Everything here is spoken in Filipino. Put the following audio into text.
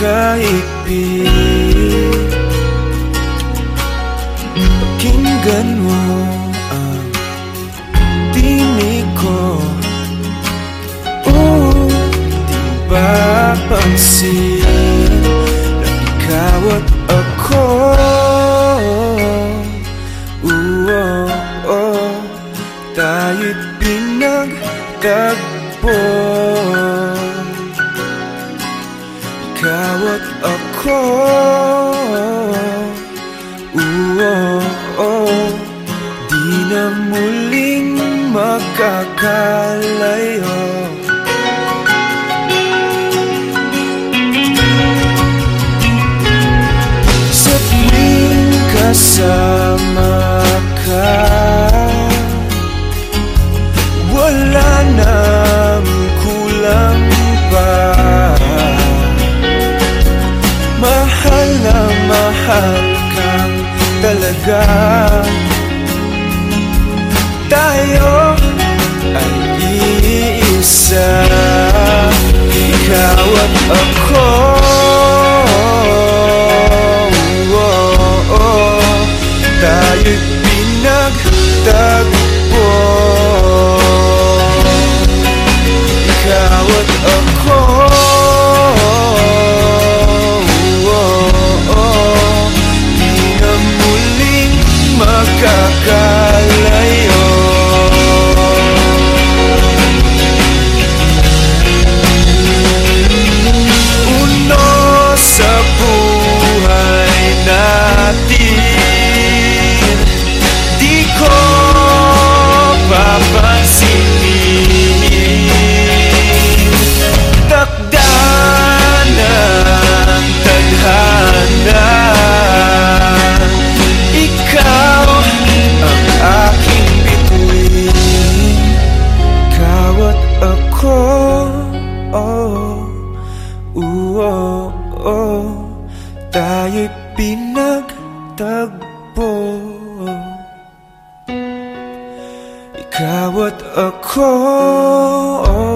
mapagkaipin Pakinggan mo ang tinig ko. Oh, di ba pansin Na ikaw at ako. Oo, oh, tayo'y pinagtagpo Ikaw at ako Oo, oh, di na muling magkakalayo mahal kang talaga. Tayo ay iisa. Ikaw at ako papansinin Takda ng tadhana Ikaw ang aking bituin. Ikaw at ako oh, oh, oh, Tayo'y pinagtagpo Ikaw at ako oh,